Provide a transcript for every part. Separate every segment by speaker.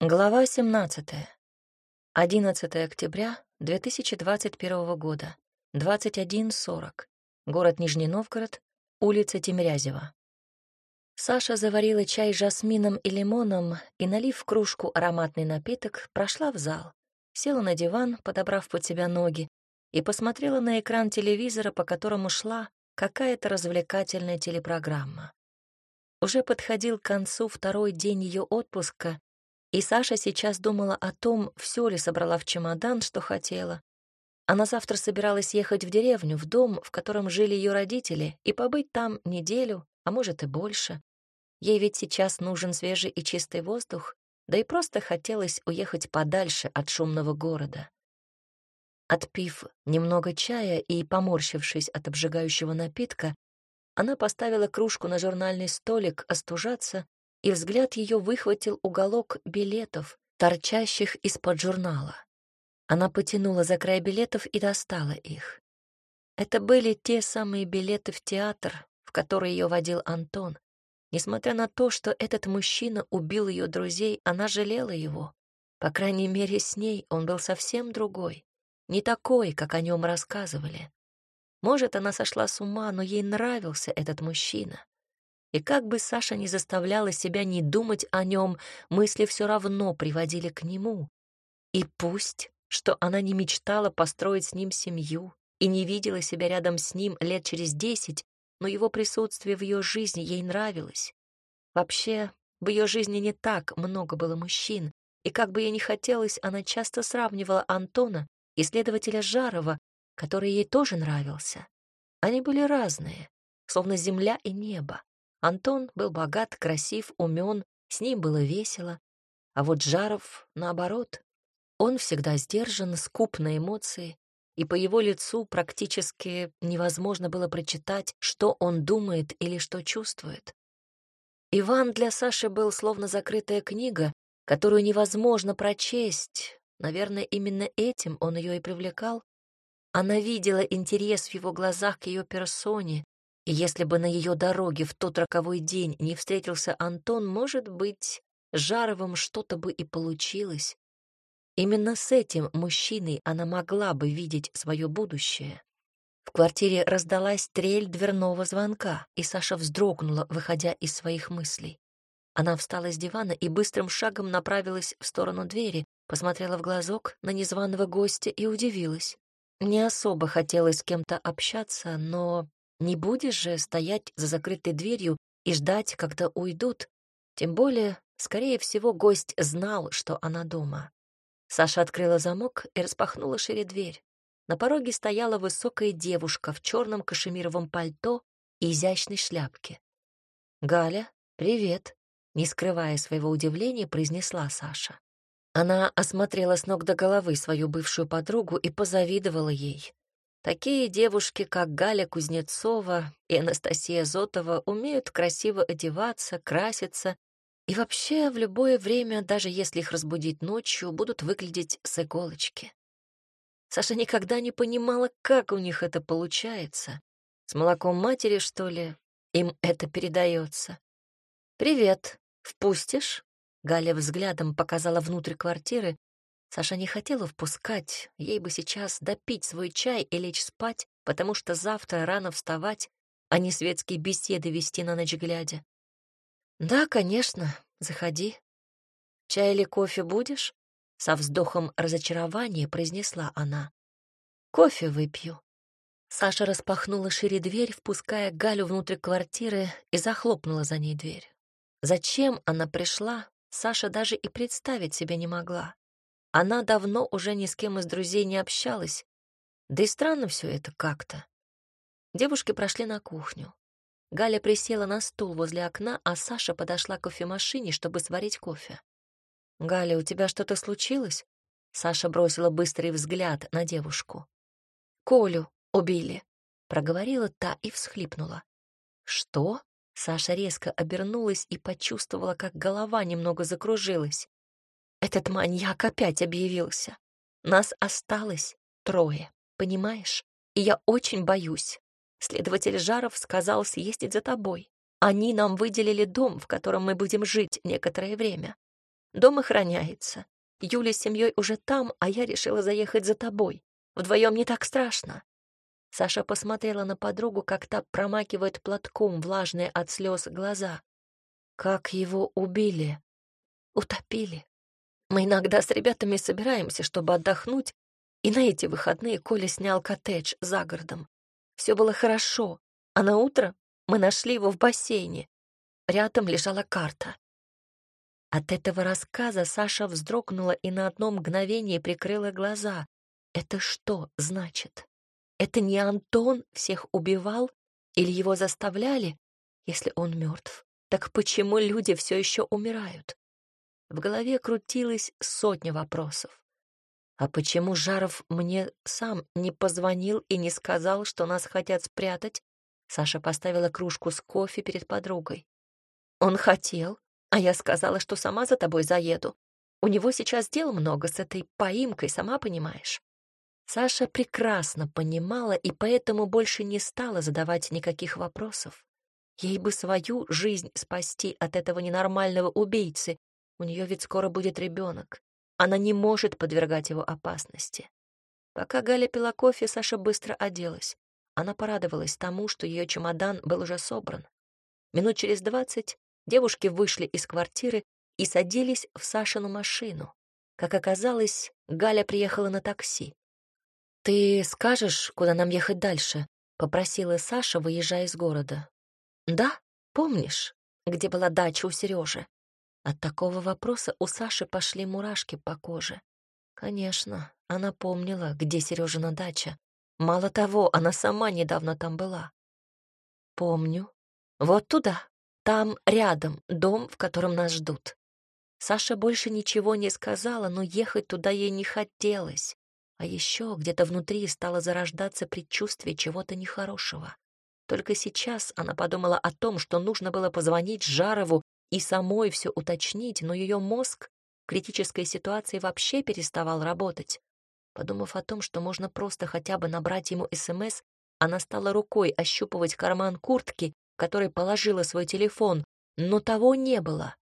Speaker 1: Глава 17. 11 октября 2021 года. 21.40. Город Нижний Новгород, улица Тимирязева. Саша заварила чай с жасмином и лимоном и, налив в кружку ароматный напиток, прошла в зал, села на диван, подобрав под себя ноги, и посмотрела на экран телевизора, по которому шла какая-то развлекательная телепрограмма. Уже подходил к концу второй день ее отпуска, и Саша сейчас думала о том, все ли собрала в чемодан, что хотела. Она завтра собиралась ехать в деревню, в дом, в котором жили ее родители, и побыть там неделю, а может и больше. Ей ведь сейчас нужен свежий и чистый воздух, да и просто хотелось уехать подальше от шумного города. Отпив немного чая и поморщившись от обжигающего напитка, она поставила кружку на журнальный столик остужаться и взгляд ее выхватил уголок билетов, торчащих из-под журнала. Она потянула за край билетов и достала их. Это были те самые билеты в театр, в который ее водил Антон. Несмотря на то, что этот мужчина убил ее друзей, она жалела его. По крайней мере, с ней он был совсем другой, не такой, как о нем рассказывали. Может, она сошла с ума, но ей нравился этот мужчина. И как бы Саша не заставляла себя не думать о нем, мысли все равно приводили к нему. И пусть, что она не мечтала построить с ним семью и не видела себя рядом с ним лет через десять, но его присутствие в ее жизни ей нравилось. Вообще, в ее жизни не так много было мужчин, и как бы ей ни хотелось, она часто сравнивала Антона и следователя Жарова, который ей тоже нравился. Они были разные, словно земля и небо. Антон был богат, красив, умен, с ним было весело. А вот Жаров, наоборот, он всегда сдержан, скуп на эмоции, и по его лицу практически невозможно было прочитать, что он думает или что чувствует. Иван для Саши был словно закрытая книга, которую невозможно прочесть. Наверное, именно этим он ее и привлекал. Она видела интерес в его глазах к ее персоне, и если бы на ее дороге в тот роковой день не встретился Антон, может быть, Жаровым что-то бы и получилось. Именно с этим мужчиной она могла бы видеть свое будущее. В квартире раздалась трель дверного звонка, и Саша вздрогнула, выходя из своих мыслей. Она встала с дивана и быстрым шагом направилась в сторону двери, посмотрела в глазок на незваного гостя и удивилась. Не особо хотелось с кем-то общаться, но не будешь же стоять за закрытой дверью и ждать, когда уйдут. Тем более, скорее всего, гость знал, что она дома. Саша открыла замок и распахнула шире дверь. На пороге стояла высокая девушка в черном кашемировом пальто и изящной шляпке. «Галя, привет!» — не скрывая своего удивления, произнесла Саша. Она осмотрела с ног до головы свою бывшую подругу и позавидовала ей. Такие девушки, как Галя Кузнецова и Анастасия Зотова, умеют красиво одеваться, краситься и вообще в любое время, даже если их разбудить ночью, будут выглядеть с иголочки. Саша никогда не понимала, как у них это получается. С молоком матери, что ли, им это передается. «Привет, впустишь?» Галя взглядом показала внутрь квартиры, Саша не хотела впускать, ей бы сейчас допить свой чай и лечь спать, потому что завтра рано вставать, а не светские беседы вести на ночь глядя. «Да, конечно, заходи. Чай или кофе будешь?» Со вздохом разочарования произнесла она. «Кофе выпью». Саша распахнула шире дверь, впуская Галю внутрь квартиры и захлопнула за ней дверь. Зачем она пришла, Саша даже и представить себе не могла. Она давно уже ни с кем из друзей не общалась. Да и странно все это как-то. Девушки прошли на кухню. Галя присела на стул возле окна, а Саша подошла к кофемашине, чтобы сварить кофе. «Галя, у тебя что-то случилось?» Саша бросила быстрый взгляд на девушку. «Колю убили», — проговорила та и всхлипнула. «Что?» Саша резко обернулась и почувствовала, как голова немного закружилась. Этот маньяк опять объявился. Нас осталось трое, понимаешь? И я очень боюсь. Следователь Жаров сказал съездить за тобой. Они нам выделили дом, в котором мы будем жить некоторое время. Дом охраняется. Юля с семьей уже там, а я решила заехать за тобой. Вдвоем не так страшно». Саша посмотрела на подругу, как та промакивает платком влажные от слез глаза. «Как его убили?» «Утопили. Мы иногда с ребятами собираемся, чтобы отдохнуть, и на эти выходные Коля снял коттедж за городом. Все было хорошо, а на утро мы нашли его в бассейне. Рядом лежала карта. От этого рассказа Саша вздрогнула и на одно мгновение прикрыла глаза. Это что значит? Это не Антон всех убивал или его заставляли, если он мертв? Так почему люди все еще умирают? В голове крутилось сотня вопросов. А почему Жаров мне сам не позвонил и не сказал, что нас хотят спрятать? Саша поставила кружку с кофе перед подругой. Он хотел, а я сказала, что сама за тобой заеду. У него сейчас дел много с этой поимкой, сама понимаешь. Саша прекрасно понимала и поэтому больше не стала задавать никаких вопросов. Ей бы свою жизнь спасти от этого ненормального убийцы, у нее ведь скоро будет ребенок. Она не может подвергать его опасности. Пока Галя пила кофе, Саша быстро оделась. Она порадовалась тому, что ее чемодан был уже собран. Минут через двадцать девушки вышли из квартиры и садились в Сашину машину. Как оказалось, Галя приехала на такси. «Ты скажешь, куда нам ехать дальше?» — попросила Саша, выезжая из города. «Да, помнишь, где была дача у Сережи? От такого вопроса у Саши пошли мурашки по коже. Конечно, она помнила, где Сережина дача. Мало того, она сама недавно там была. Помню. Вот туда. Там рядом дом, в котором нас ждут. Саша больше ничего не сказала, но ехать туда ей не хотелось. А еще где-то внутри стало зарождаться предчувствие чего-то нехорошего. Только сейчас она подумала о том, что нужно было позвонить Жарову и самой все уточнить, но ее мозг в критической ситуации вообще переставал работать. Подумав о том, что можно просто хотя бы набрать ему СМС, она стала рукой ощупывать карман куртки, в который положила свой телефон, но того не было.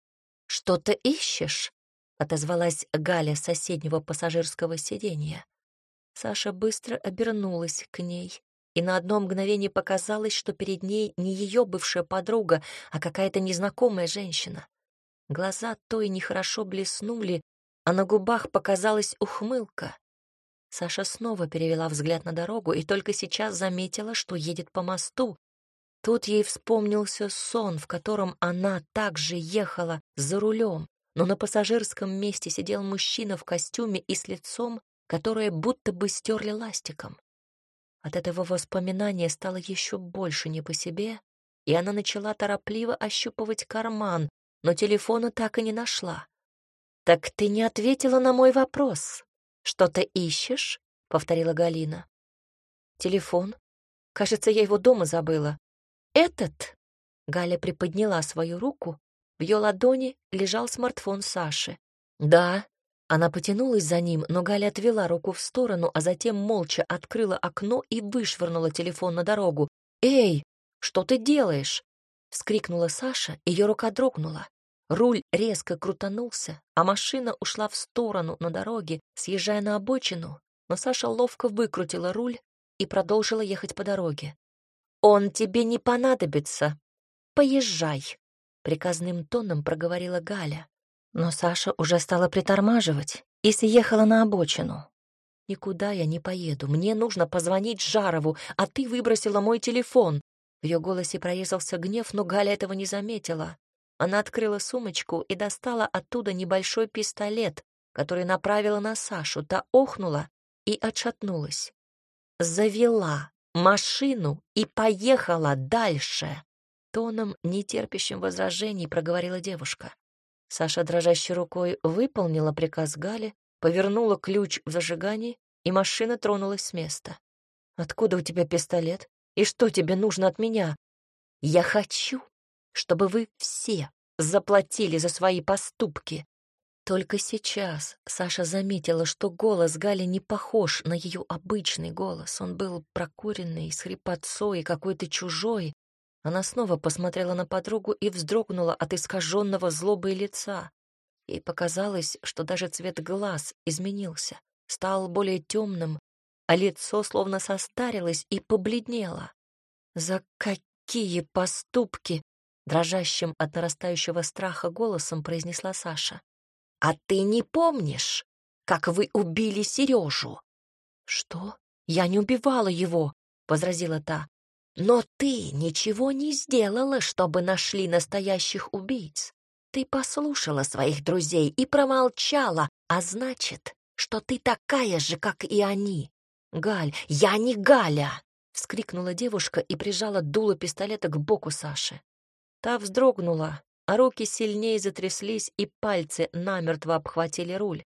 Speaker 1: «Что-то ищешь?» — отозвалась Галя с соседнего пассажирского сиденья. Саша быстро обернулась к ней и на одно мгновение показалось, что перед ней не ее бывшая подруга, а какая-то незнакомая женщина. Глаза той нехорошо блеснули, а на губах показалась ухмылка. Саша снова перевела взгляд на дорогу и только сейчас заметила, что едет по мосту. Тут ей вспомнился сон, в котором она также ехала за рулем, но на пассажирском месте сидел мужчина в костюме и с лицом, которое будто бы стерли ластиком. От этого воспоминания стало еще больше не по себе, и она начала торопливо ощупывать карман, но телефона так и не нашла. «Так ты не ответила на мой вопрос. Что ты ищешь?» — повторила Галина. «Телефон. Кажется, я его дома забыла. Этот?» Галя приподняла свою руку. В ее ладони лежал смартфон Саши. «Да, она потянулась за ним, но Галя отвела руку в сторону, а затем молча открыла окно и вышвырнула телефон на дорогу. «Эй, что ты делаешь?» — вскрикнула Саша, ее рука дрогнула. Руль резко крутанулся, а машина ушла в сторону на дороге, съезжая на обочину, но Саша ловко выкрутила руль и продолжила ехать по дороге. «Он тебе не понадобится. Поезжай», — приказным тоном проговорила Галя. Но Саша уже стала притормаживать и съехала на обочину. «Никуда я не поеду. Мне нужно позвонить Жарову, а ты выбросила мой телефон». В ее голосе прорезался гнев, но Галя этого не заметила. Она открыла сумочку и достала оттуда небольшой пистолет, который направила на Сашу. Та охнула и отшатнулась. Завела машину и поехала дальше. Тоном, нетерпящим возражений, проговорила девушка. Саша дрожащей рукой выполнила приказ Гали, повернула ключ в зажигании, и машина тронулась с места. «Откуда у тебя пистолет? И что тебе нужно от меня?» «Я хочу, чтобы вы все заплатили за свои поступки». Только сейчас Саша заметила, что голос Гали не похож на ее обычный голос. Он был прокуренный, с хрипотцой и какой-то чужой, она снова посмотрела на подругу и вздрогнула от искаженного злобой лица. и показалось, что даже цвет глаз изменился, стал более темным, а лицо словно состарилось и побледнело. «За какие поступки!» — дрожащим от нарастающего страха голосом произнесла Саша. «А ты не помнишь, как вы убили Сережу?» «Что? Я не убивала его!» — возразила та. «Но ты ничего не сделала, чтобы нашли настоящих убийц. Ты послушала своих друзей и промолчала, а значит, что ты такая же, как и они. Галь, я не Галя!» — вскрикнула девушка и прижала дуло пистолета к боку Саши. Та вздрогнула, а руки сильнее затряслись, и пальцы намертво обхватили руль.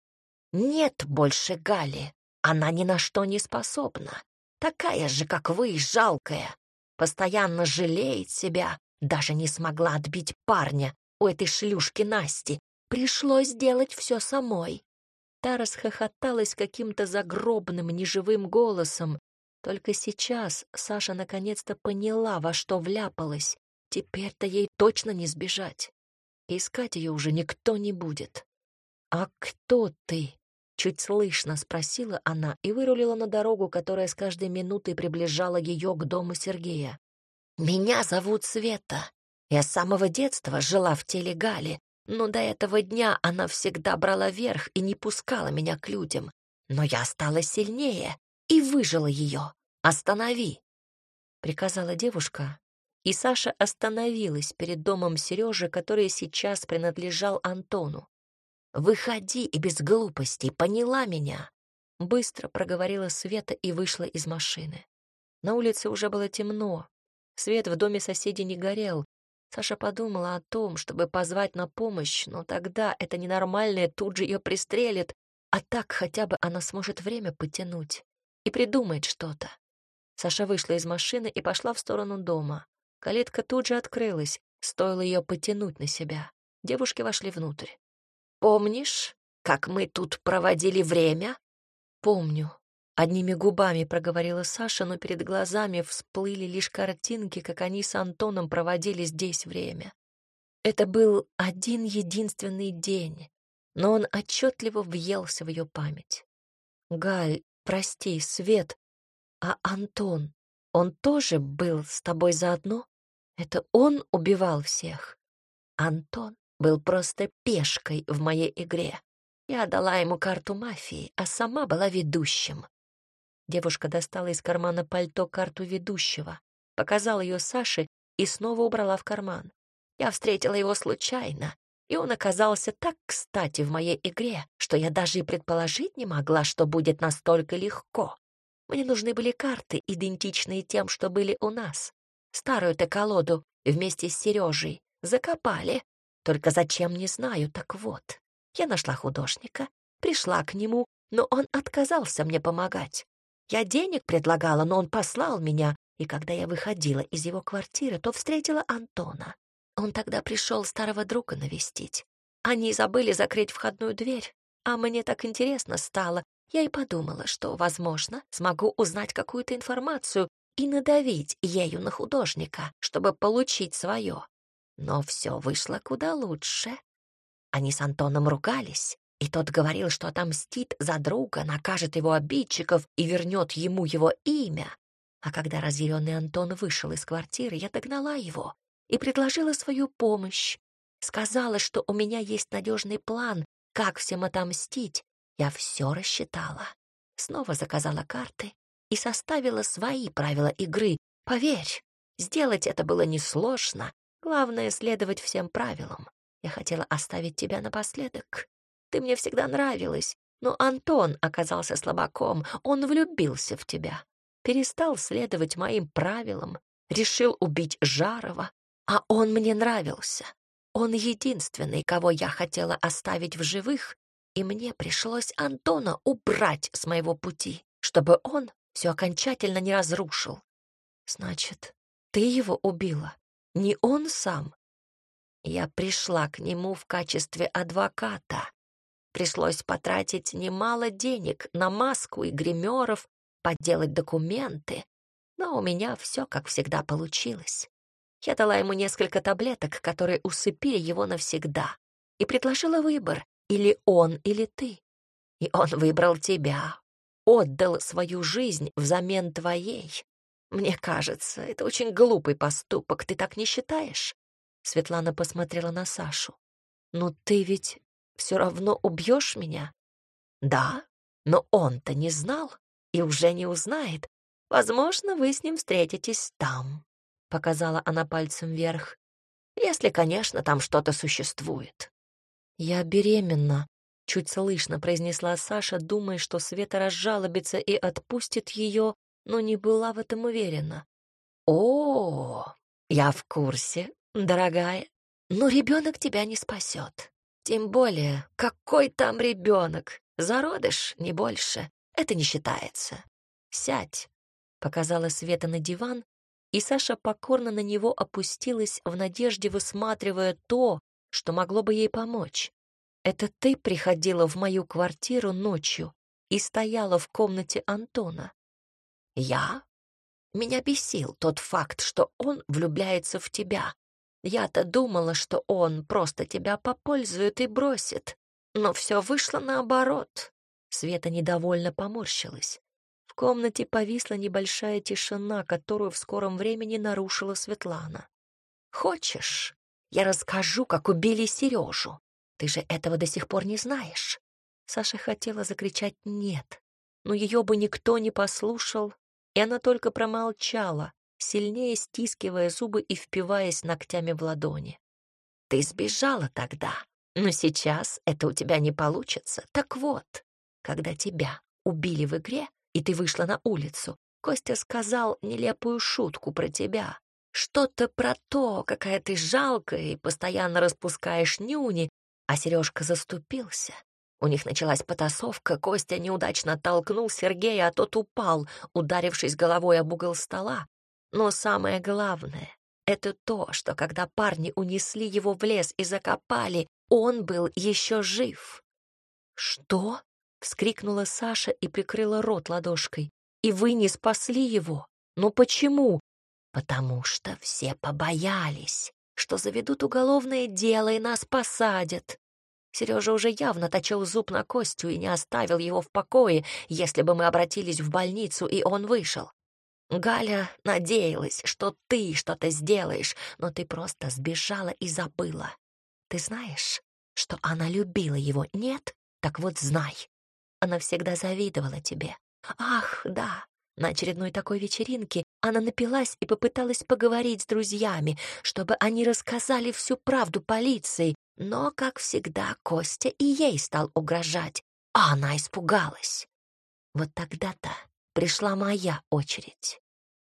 Speaker 1: «Нет больше Гали. Она ни на что не способна. Такая же, как вы, жалкая. Постоянно жалеет себя. Даже не смогла отбить парня у этой шлюшки Насти. Пришлось делать все самой. Та расхохоталась каким-то загробным, неживым голосом. Только сейчас Саша наконец-то поняла, во что вляпалась. Теперь-то ей точно не сбежать. Искать ее уже никто не будет. «А кто ты?» — чуть слышно спросила она и вырулила на дорогу, которая с каждой минутой приближала ее к дому Сергея. «Меня зовут Света. Я с самого детства жила в теле Гали, но до этого дня она всегда брала верх и не пускала меня к людям. Но я стала сильнее и выжила ее. Останови!» Приказала девушка, и Саша остановилась перед домом Сережи, который сейчас принадлежал Антону. «Выходи и без глупостей, поняла меня?» Быстро проговорила Света и вышла из машины. На улице уже было темно. Свет в доме соседей не горел, Саша подумала о том, чтобы позвать на помощь, но тогда это ненормальное тут же ее пристрелит, а так хотя бы она сможет время потянуть и придумает что-то. Саша вышла из машины и пошла в сторону дома. Калитка тут же открылась, стоило ее потянуть на себя. Девушки вошли внутрь. «Помнишь, как мы тут проводили время?» «Помню», Одними губами проговорила Саша, но перед глазами всплыли лишь картинки, как они с Антоном проводили здесь время. Это был один единственный день, но он отчетливо въелся в ее память. «Галь, прости, Свет, а Антон, он тоже был с тобой заодно? Это он убивал всех?» Антон был просто пешкой в моей игре. Я дала ему карту мафии, а сама была ведущим. Девушка достала из кармана пальто карту ведущего, показала ее Саше и снова убрала в карман. Я встретила его случайно, и он оказался так кстати в моей игре, что я даже и предположить не могла, что будет настолько легко. Мне нужны были карты, идентичные тем, что были у нас. Старую-то колоду вместе с Сережей закопали. Только зачем, не знаю, так вот. Я нашла художника, пришла к нему, но он отказался мне помогать. Я денег предлагала, но он послал меня, и когда я выходила из его квартиры, то встретила Антона. Он тогда пришел старого друга навестить. Они забыли закрыть входную дверь, а мне так интересно стало. Я и подумала, что, возможно, смогу узнать какую-то информацию и надавить ею на художника, чтобы получить свое. Но все вышло куда лучше. Они с Антоном ругались, и тот говорил, что отомстит за друга, накажет его обидчиков и вернет ему его имя. А когда разъяренный Антон вышел из квартиры, я догнала его и предложила свою помощь. Сказала, что у меня есть надежный план, как всем отомстить. Я все рассчитала. Снова заказала карты и составила свои правила игры. Поверь, сделать это было несложно. Главное — следовать всем правилам. Я хотела оставить тебя напоследок. Ты мне всегда нравилась, но Антон оказался слабаком, он влюбился в тебя, перестал следовать моим правилам, решил убить Жарова, а он мне нравился. Он единственный, кого я хотела оставить в живых, и мне пришлось Антона убрать с моего пути, чтобы он все окончательно не разрушил. Значит, ты его убила, не он сам. Я пришла к нему в качестве адвоката, Пришлось потратить немало денег на маску и гримеров, подделать документы, но у меня все, как всегда, получилось. Я дала ему несколько таблеток, которые усыпили его навсегда. и предложила выбор — или он, или ты. И он выбрал тебя, отдал свою жизнь взамен твоей. Мне кажется, это очень глупый поступок, ты так не считаешь? Светлана посмотрела на Сашу. «Ну ты ведь все равно убьешь меня?» «Да, но он-то не знал и уже не узнает. Возможно, вы с ним встретитесь там», — показала она пальцем вверх. «Если, конечно, там что-то существует». «Я беременна», — чуть слышно произнесла Саша, думая, что Света разжалобится и отпустит ее, но не была в этом уверена. «О, я в курсе, дорогая, но ребенок тебя не спасет. Тем более, какой там ребенок? Зародыш, не больше. Это не считается. Сядь, показала Света на диван, и Саша покорно на него опустилась в надежде, высматривая то, что могло бы ей помочь. Это ты приходила в мою квартиру ночью и стояла в комнате Антона. Я? Меня бесил тот факт, что он влюбляется в тебя, я-то думала, что он просто тебя попользует и бросит. Но все вышло наоборот. Света недовольно поморщилась. В комнате повисла небольшая тишина, которую в скором времени нарушила Светлана. «Хочешь, я расскажу, как убили Сережу? Ты же этого до сих пор не знаешь». Саша хотела закричать «нет», но ее бы никто не послушал, и она только промолчала, сильнее стискивая зубы и впиваясь ногтями в ладони. «Ты сбежала тогда, но сейчас это у тебя не получится. Так вот, когда тебя убили в игре, и ты вышла на улицу, Костя сказал нелепую шутку про тебя. Что-то про то, какая ты жалкая и постоянно распускаешь нюни, а Сережка заступился. У них началась потасовка, Костя неудачно толкнул Сергея, а тот упал, ударившись головой об угол стола. Но самое главное — это то, что когда парни унесли его в лес и закопали, он был еще жив. «Что?» — вскрикнула Саша и прикрыла рот ладошкой. «И вы не спасли его? Ну почему?» «Потому что все побоялись, что заведут уголовное дело и нас посадят. Сережа уже явно точил зуб на Костю и не оставил его в покое, если бы мы обратились в больницу, и он вышел. Галя надеялась, что ты что-то сделаешь, но ты просто сбежала и забыла. Ты знаешь, что она любила его, нет? Так вот знай. Она всегда завидовала тебе. Ах, да, на очередной такой вечеринке она напилась и попыталась поговорить с друзьями, чтобы они рассказали всю правду полиции, но, как всегда, Костя и ей стал угрожать, а она испугалась. Вот тогда-то пришла моя очередь.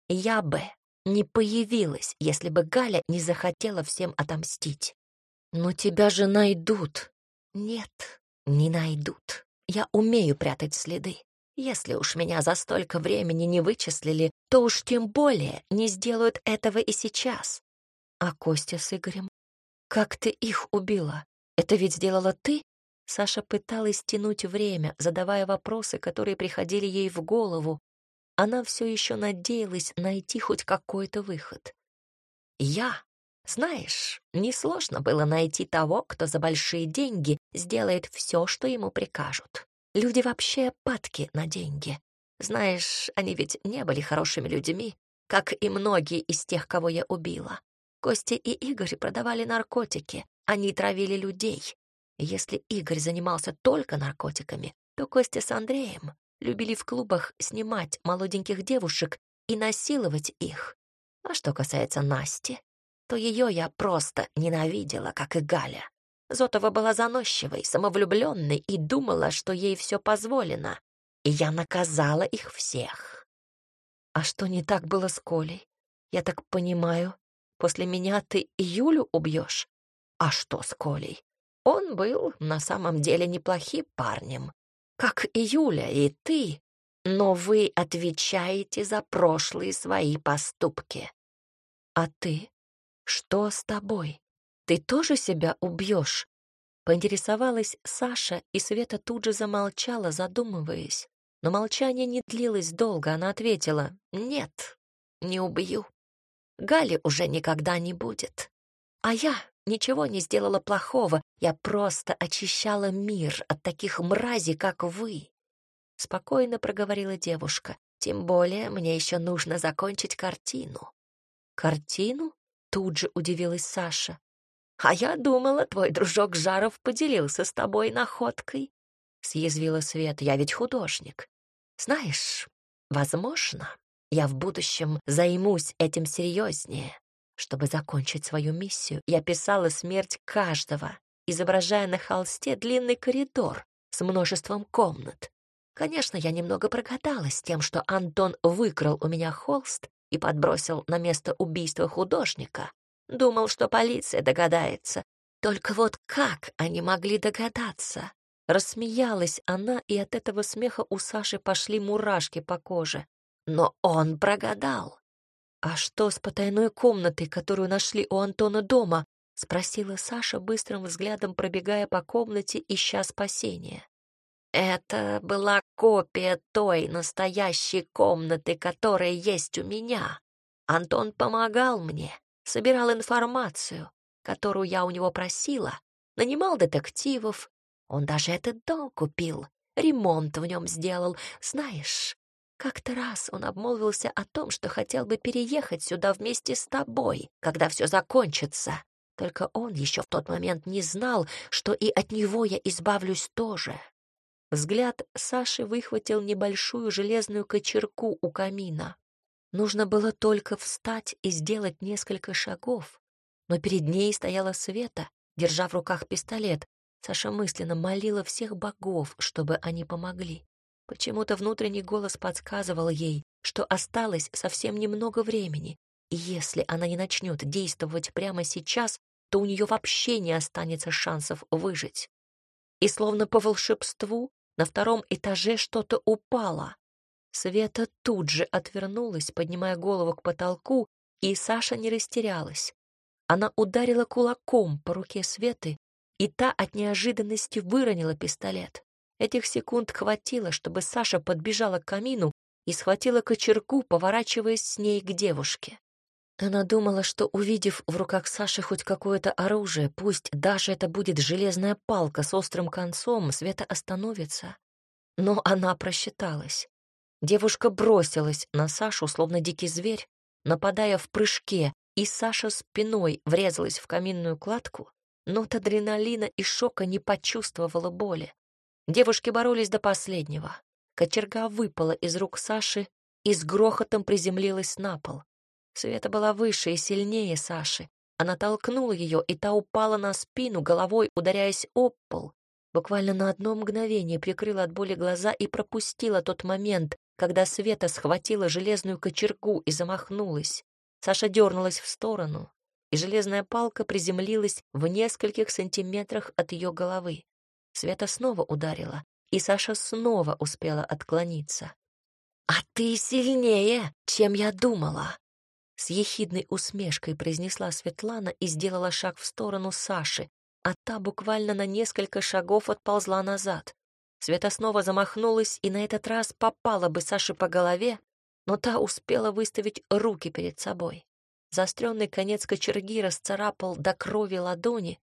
Speaker 1: Я бы не появилась, если бы Галя не захотела всем отомстить. Но тебя же найдут. Нет, не найдут. Я умею прятать следы. Если уж меня за столько времени не вычислили, то уж тем более не сделают этого и сейчас. А Костя с Игорем? Как ты их убила? Это ведь сделала ты? Саша пыталась тянуть время, задавая вопросы, которые приходили ей в голову. Она все еще надеялась найти хоть какой-то выход. Я, знаешь, несложно было найти того, кто за большие деньги сделает все, что ему прикажут. Люди вообще падки на деньги. Знаешь, они ведь не были хорошими людьми, как и многие из тех, кого я убила. Костя и Игорь продавали наркотики, они травили людей. Если Игорь занимался только наркотиками, то Костя с Андреем любили в клубах снимать молоденьких девушек и насиловать их. А что касается Насти, то ее я просто ненавидела, как и Галя. Зотова была заносчивой, самовлюбленной и думала, что ей все позволено. И я наказала их всех. А что не так было с Колей? Я так понимаю, после меня ты Юлю убьешь? А что с Колей? Он был на самом деле неплохим парнем, как и Юля, и ты, но вы отвечаете за прошлые свои поступки. А ты? Что с тобой? Ты тоже себя убьешь? Поинтересовалась Саша, и Света тут же замолчала, задумываясь. Но молчание не длилось долго, она ответила, «Нет, не убью. Гали уже никогда не будет. А я ничего не сделала плохого, я просто очищала мир от таких мразей, как вы. Спокойно проговорила девушка. Тем более мне еще нужно закончить картину. Картину? Тут же удивилась Саша. А я думала, твой дружок Жаров поделился с тобой находкой. Съязвила Свет, я ведь художник. Знаешь, возможно, я в будущем займусь этим серьезнее. Чтобы закончить свою миссию, я писала смерть каждого, изображая на холсте длинный коридор с множеством комнат. Конечно, я немного прогадалась тем, что Антон выкрал у меня холст и подбросил на место убийства художника. Думал, что полиция догадается. Только вот как они могли догадаться? Рассмеялась она, и от этого смеха у Саши пошли мурашки по коже. Но он прогадал. «А что с потайной комнатой, которую нашли у Антона дома?» — спросила Саша, быстрым взглядом пробегая по комнате, ища спасения. «Это была копия той настоящей комнаты, которая есть у меня. Антон помогал мне, собирал информацию, которую я у него просила, нанимал детективов. Он даже этот дом купил, ремонт в нем сделал. Знаешь, как-то раз он обмолвился о том, что хотел бы переехать сюда вместе с тобой, когда все закончится. Только он еще в тот момент не знал, что и от него я избавлюсь тоже. Взгляд Саши выхватил небольшую железную кочерку у камина. Нужно было только встать и сделать несколько шагов, но перед ней стояла Света, держа в руках пистолет. Саша мысленно молила всех богов, чтобы они помогли. Почему-то внутренний голос подсказывал ей, что осталось совсем немного времени, и если она не начнет действовать прямо сейчас, то у нее вообще не останется шансов выжить. И словно по волшебству на втором этаже что-то упало. Света тут же отвернулась, поднимая голову к потолку, и Саша не растерялась. Она ударила кулаком по руке Светы, и та от неожиданности выронила пистолет. Этих секунд хватило, чтобы Саша подбежала к камину и схватила кочерку, поворачиваясь с ней к девушке. Она думала, что, увидев в руках Саши хоть какое-то оружие, пусть даже это будет железная палка с острым концом, Света остановится. Но она просчиталась. Девушка бросилась на Сашу, словно дикий зверь, нападая в прыжке, и Саша спиной врезалась в каминную кладку, но от адреналина и шока не почувствовала боли. Девушки боролись до последнего. Кочерга выпала из рук Саши и с грохотом приземлилась на пол. Света была выше и сильнее Саши. Она толкнула ее, и та упала на спину, головой ударяясь об пол. Буквально на одно мгновение прикрыла от боли глаза и пропустила тот момент, когда Света схватила железную кочергу и замахнулась. Саша дернулась в сторону, и железная палка приземлилась в нескольких сантиметрах от ее головы. Света снова ударила, и Саша снова успела отклониться. «А ты сильнее, чем я думала!» С ехидной усмешкой произнесла Светлана и сделала шаг в сторону Саши, а та буквально на несколько шагов отползла назад. Света снова замахнулась и на этот раз попала бы Саше по голове, но та успела выставить руки перед собой. Заостренный конец кочерги расцарапал до крови ладони,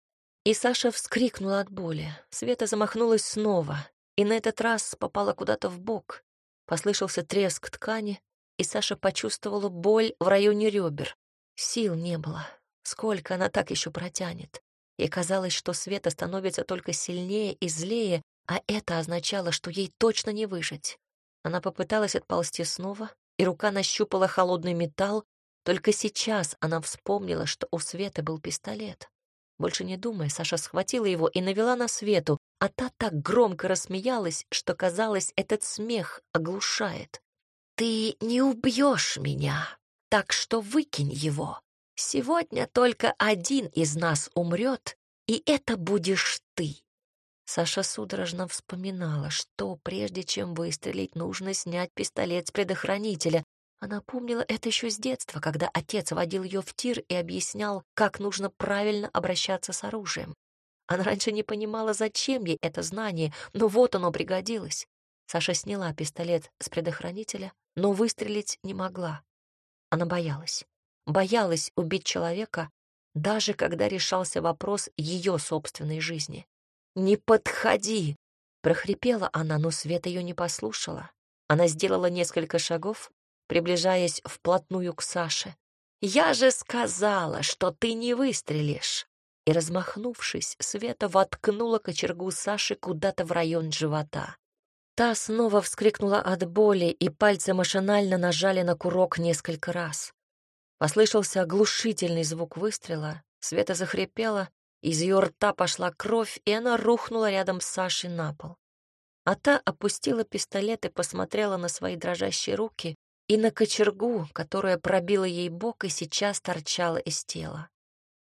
Speaker 1: и Саша вскрикнула от боли. Света замахнулась снова, и на этот раз попала куда-то в бок. Послышался треск ткани, и Саша почувствовала боль в районе ребер. Сил не было. Сколько она так еще протянет? И казалось, что Света становится только сильнее и злее, а это означало, что ей точно не выжить. Она попыталась отползти снова, и рука нащупала холодный металл, только сейчас она вспомнила, что у Светы был пистолет. Больше не думая, Саша схватила его и навела на Свету, а та так громко рассмеялась, что, казалось, этот смех оглушает. «Ты не убьешь меня, так что выкинь его. Сегодня только один из нас умрет, и это будешь ты». Саша судорожно вспоминала, что прежде чем выстрелить, нужно снять пистолет с предохранителя, она помнила это еще с детства, когда отец водил ее в тир и объяснял, как нужно правильно обращаться с оружием. Она раньше не понимала, зачем ей это знание, но вот оно пригодилось. Саша сняла пистолет с предохранителя, но выстрелить не могла. Она боялась. Боялась убить человека, даже когда решался вопрос ее собственной жизни. «Не подходи!» — прохрипела она, но Света ее не послушала. Она сделала несколько шагов, приближаясь вплотную к Саше. «Я же сказала, что ты не выстрелишь!» И, размахнувшись, Света воткнула кочергу Саши куда-то в район живота. Та снова вскрикнула от боли, и пальцы машинально нажали на курок несколько раз. Послышался оглушительный звук выстрела, Света захрипела, из ее рта пошла кровь, и она рухнула рядом с Сашей на пол. А та опустила пистолет и посмотрела на свои дрожащие руки и на кочергу, которая пробила ей бок и сейчас торчала из тела.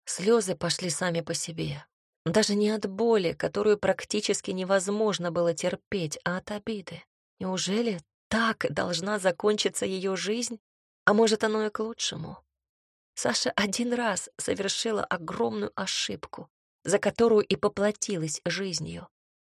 Speaker 1: Слезы пошли сами по себе. Даже не от боли, которую практически невозможно было терпеть, а от обиды. Неужели так должна закончиться ее жизнь? А может, оно и к лучшему? Саша один раз совершила огромную ошибку, за которую и поплатилась жизнью.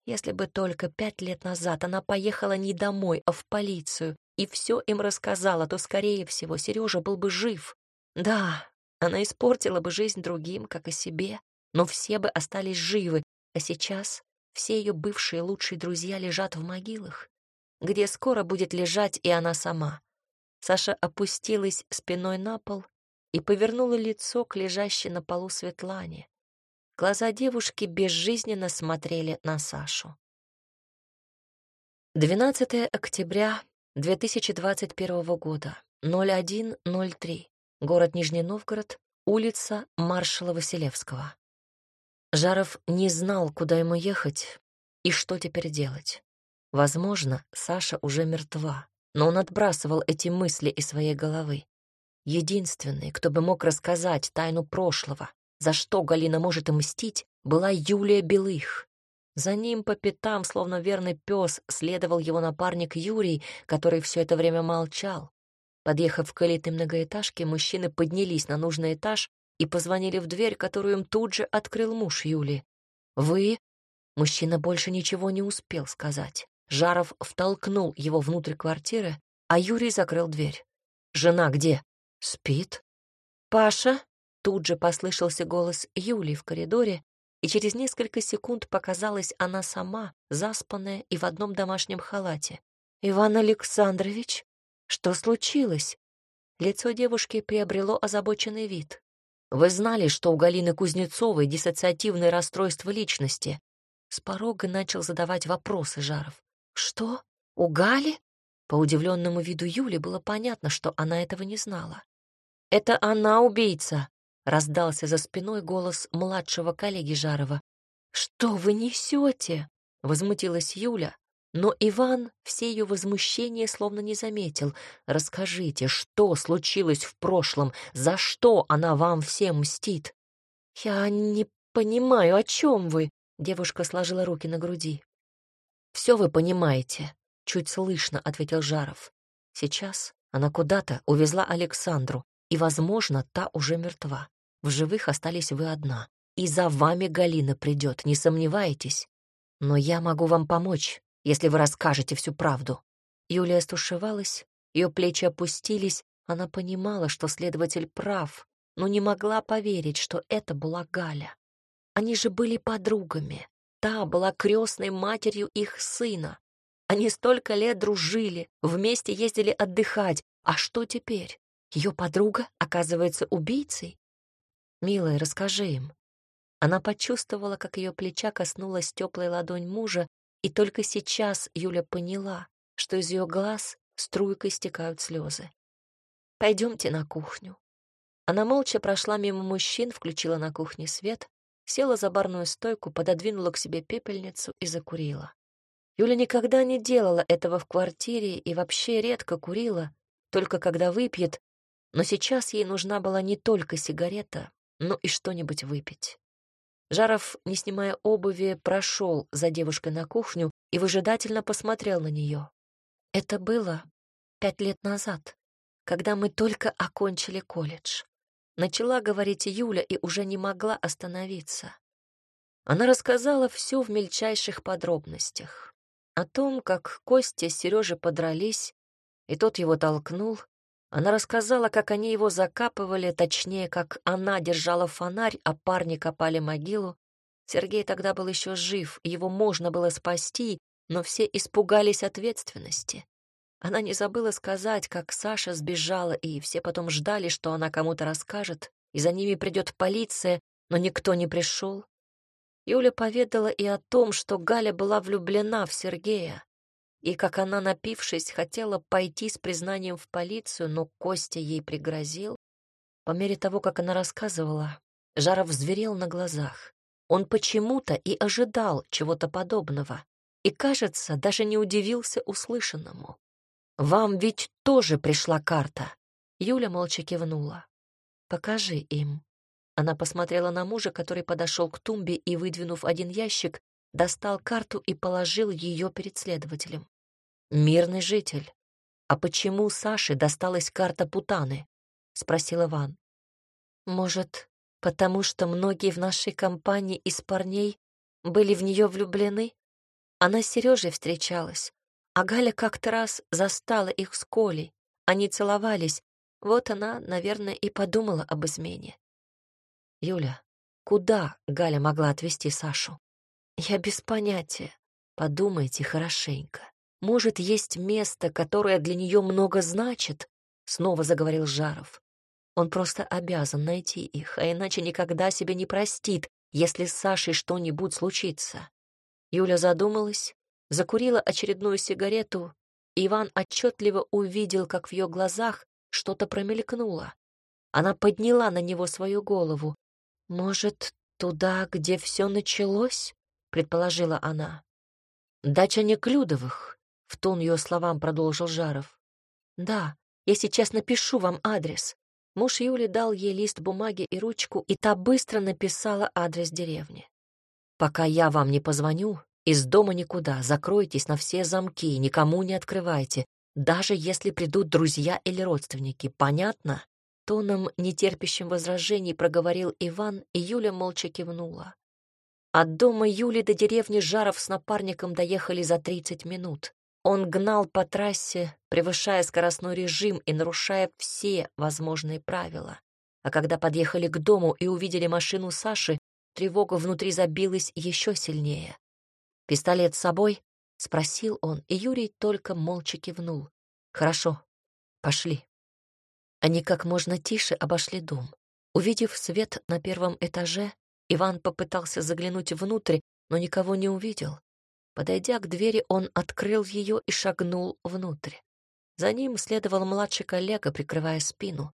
Speaker 1: Если бы только пять лет назад она поехала не домой, а в полицию и все им рассказала, то, скорее всего, Сережа был бы жив. Да, она испортила бы жизнь другим, как и себе, но все бы остались живы, а сейчас все ее бывшие лучшие друзья лежат в могилах, где скоро будет лежать и она сама. Саша опустилась спиной на пол и повернула лицо к лежащей на полу Светлане. Глаза девушки безжизненно смотрели на Сашу. 12 октября 2021 года, 01.03, город Нижний Новгород, улица маршала Василевского. Жаров не знал, куда ему ехать и что теперь делать. Возможно, Саша уже мертва, но он отбрасывал эти мысли из своей головы. Единственный, кто бы мог рассказать тайну прошлого, за что Галина может мстить, была Юлия Белых. За ним по пятам, словно верный пес, следовал его напарник Юрий, который все это время молчал. Подъехав к элитной многоэтажке, мужчины поднялись на нужный этаж и позвонили в дверь, которую им тут же открыл муж Юли. «Вы?» Мужчина больше ничего не успел сказать. Жаров втолкнул его внутрь квартиры, а Юрий закрыл дверь. «Жена где?» «Спит». «Паша?» Тут же послышался голос Юли в коридоре, и через несколько секунд показалась она сама, заспанная и в одном домашнем халате. «Иван Александрович, что случилось?» Лицо девушки приобрело озабоченный вид. Вы знали, что у Галины Кузнецовой диссоциативное расстройство личности? С порога начал задавать вопросы Жаров. Что? У Гали? По удивленному виду Юли было понятно, что она этого не знала. Это она убийца, раздался за спиной голос младшего коллеги Жарова. Что вы несете? возмутилась Юля, но Иван все ее возмущения словно не заметил. «Расскажите, что случилось в прошлом? За что она вам всем мстит?» «Я не понимаю, о чем вы?» Девушка сложила руки на груди. «Все вы понимаете», — чуть слышно ответил Жаров. «Сейчас она куда-то увезла Александру, и, возможно, та уже мертва. В живых остались вы одна. И за вами Галина придет, не сомневайтесь. Но я могу вам помочь если вы расскажете всю правду». Юлия стушевалась, ее плечи опустились, она понимала, что следователь прав, но не могла поверить, что это была Галя. Они же были подругами. Та была крестной матерью их сына. Они столько лет дружили, вместе ездили отдыхать. А что теперь? Ее подруга оказывается убийцей? Милая, расскажи им. Она почувствовала, как ее плеча коснулась теплая ладонь мужа, и только сейчас Юля поняла, что из ее глаз струйкой стекают слезы. Пойдемте на кухню. Она молча прошла мимо мужчин, включила на кухне свет, села за барную стойку, пододвинула к себе пепельницу и закурила. Юля никогда не делала этого в квартире и вообще редко курила, только когда выпьет, но сейчас ей нужна была не только сигарета, но и что-нибудь выпить. Жаров, не снимая обуви, прошел за девушкой на кухню и выжидательно посмотрел на нее. Это было пять лет назад, когда мы только окончили колледж. Начала говорить Юля и уже не могла остановиться. Она рассказала все в мельчайших подробностях. О том, как Костя с Сережей подрались, и тот его толкнул, Она рассказала, как они его закапывали, точнее, как она держала фонарь, а парни копали могилу. Сергей тогда был еще жив, его можно было спасти, но все испугались ответственности. Она не забыла сказать, как Саша сбежала, и все потом ждали, что она кому-то расскажет, и за ними придет полиция, но никто не пришел. Юля поведала и о том, что Галя была влюблена в Сергея, и как она, напившись, хотела пойти с признанием в полицию, но Костя ей пригрозил. По мере того, как она рассказывала, Жаров зверел на глазах. Он почему-то и ожидал чего-то подобного, и, кажется, даже не удивился услышанному. «Вам ведь тоже пришла карта?» Юля молча кивнула. «Покажи им». Она посмотрела на мужа, который подошел к тумбе и, выдвинув один ящик, достал карту и положил ее перед следователем. «Мирный житель. А почему Саше досталась карта Путаны?» — спросил Иван. «Может, потому что многие в нашей компании из парней были в нее влюблены? Она с Сережей встречалась, а Галя как-то раз застала их с Колей. Они целовались. Вот она, наверное, и подумала об измене. Юля, куда Галя могла отвезти Сашу? Я без понятия. Подумайте хорошенько. Может, есть место, которое для нее много значит? Снова заговорил Жаров. Он просто обязан найти их, а иначе никогда себе не простит, если с Сашей что-нибудь случится. Юля задумалась, закурила очередную сигарету, и Иван отчетливо увидел, как в ее глазах что-то промелькнуло. Она подняла на него свою голову. «Может, туда, где все началось?» — предположила она. «Дача Неклюдовых», в тон ее словам продолжил Жаров. «Да, я сейчас напишу вам адрес». Муж Юли дал ей лист бумаги и ручку, и та быстро написала адрес деревни. «Пока я вам не позвоню, из дома никуда, закройтесь на все замки, никому не открывайте, даже если придут друзья или родственники, понятно?» Тоном, нетерпящим возражений, проговорил Иван, и Юля молча кивнула. От дома Юли до деревни Жаров с напарником доехали за тридцать минут. Он гнал по трассе, превышая скоростной режим и нарушая все возможные правила. А когда подъехали к дому и увидели машину Саши, тревога внутри забилась еще сильнее. «Пистолет с собой?» — спросил он, и Юрий только молча кивнул. «Хорошо, пошли». Они как можно тише обошли дом. Увидев свет на первом этаже, Иван попытался заглянуть внутрь, но никого не увидел. Подойдя к двери, он открыл ее и шагнул внутрь. За ним следовал младший коллега, прикрывая спину.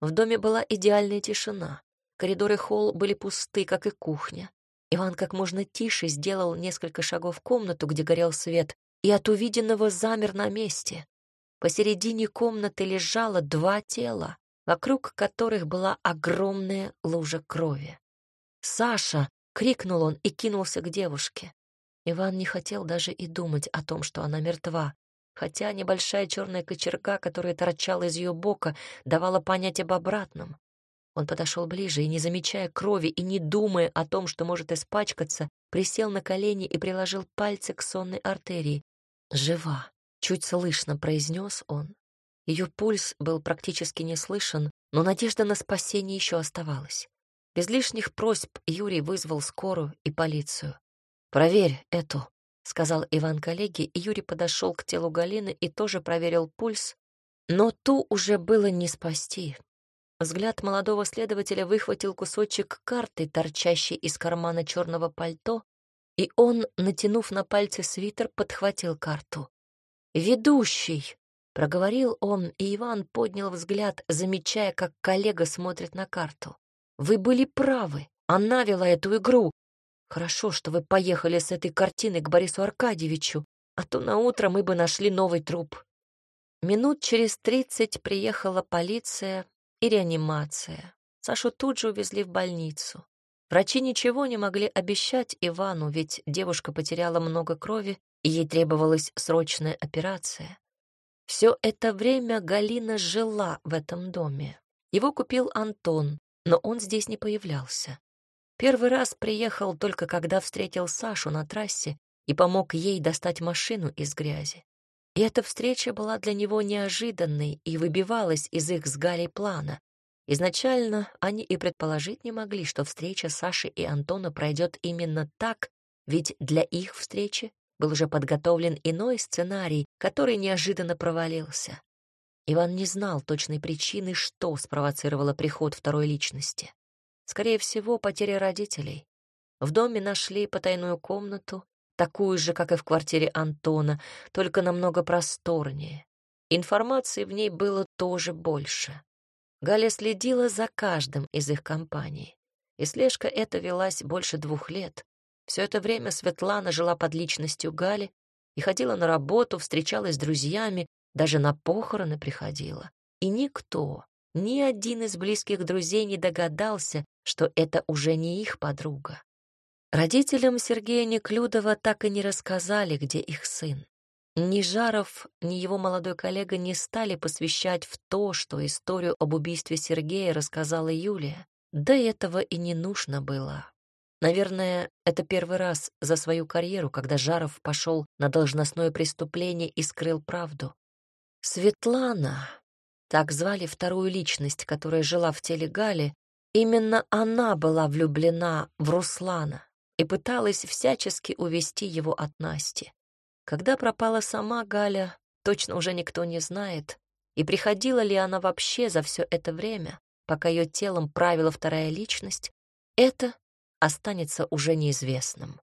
Speaker 1: В доме была идеальная тишина. Коридоры холл были пусты, как и кухня. Иван как можно тише сделал несколько шагов в комнату, где горел свет, и от увиденного замер на месте. Посередине комнаты лежало два тела, вокруг которых была огромная лужа крови. «Саша!» — крикнул он и кинулся к девушке. Иван не хотел даже и думать о том, что она мертва, хотя небольшая черная кочерга, которая торчала из ее бока, давала понять об обратном. Он подошел ближе и, не замечая крови и не думая о том, что может испачкаться, присел на колени и приложил пальцы к сонной артерии. «Жива!» — чуть слышно произнес он. Ее пульс был практически не слышен, но надежда на спасение еще оставалась. Без лишних просьб Юрий вызвал скорую и полицию. «Проверь эту», — сказал Иван коллеге, и Юрий подошел к телу Галины и тоже проверил пульс, но ту уже было не спасти. Взгляд молодого следователя выхватил кусочек карты, торчащий из кармана черного пальто, и он, натянув на пальцы свитер, подхватил карту. «Ведущий!» — проговорил он, и Иван поднял взгляд, замечая, как коллега смотрит на карту. «Вы были правы. Она вела эту игру. Хорошо, что вы поехали с этой картиной к Борису Аркадьевичу, а то на утро мы бы нашли новый труп. Минут через тридцать приехала полиция и реанимация. Сашу тут же увезли в больницу. Врачи ничего не могли обещать Ивану, ведь девушка потеряла много крови, и ей требовалась срочная операция. Все это время Галина жила в этом доме. Его купил Антон, но он здесь не появлялся. Первый раз приехал только когда встретил Сашу на трассе и помог ей достать машину из грязи. И эта встреча была для него неожиданной и выбивалась из их с Галей плана. Изначально они и предположить не могли, что встреча Саши и Антона пройдет именно так, ведь для их встречи был уже подготовлен иной сценарий, который неожиданно провалился. Иван не знал точной причины, что спровоцировало приход второй личности. Скорее всего, потеря родителей. В доме нашли потайную комнату, такую же, как и в квартире Антона, только намного просторнее. Информации в ней было тоже больше. Галя следила за каждым из их компаний. И слежка эта велась больше двух лет. Все это время Светлана жила под личностью Гали и ходила на работу, встречалась с друзьями, даже на похороны приходила. И никто, ни один из близких друзей не догадался, что это уже не их подруга. Родителям Сергея Неклюдова так и не рассказали, где их сын. Ни Жаров, ни его молодой коллега не стали посвящать в то, что историю об убийстве Сергея рассказала Юлия. Да этого и не нужно было. Наверное, это первый раз за свою карьеру, когда Жаров пошел на должностное преступление и скрыл правду. Светлана, так звали вторую личность, которая жила в теле Гали, именно она была влюблена в Руслана и пыталась всячески увести его от Насти. Когда пропала сама Галя, точно уже никто не знает, и приходила ли она вообще за все это время, пока ее телом правила вторая личность, это останется уже неизвестным.